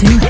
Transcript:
do.